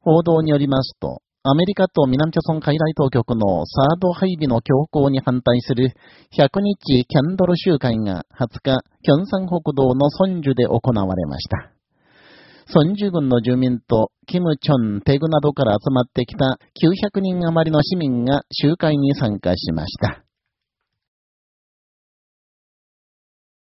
報道によりますと、アメリカと南朝鮮海外当局のサード配備の強行に反対する100日キャンドル集会が20日、キョンサン北道のソンジュで行われました。ソンジュ軍の住民とキム・チョン、テグなどから集まってきた900人余りの市民が集会に参加しました。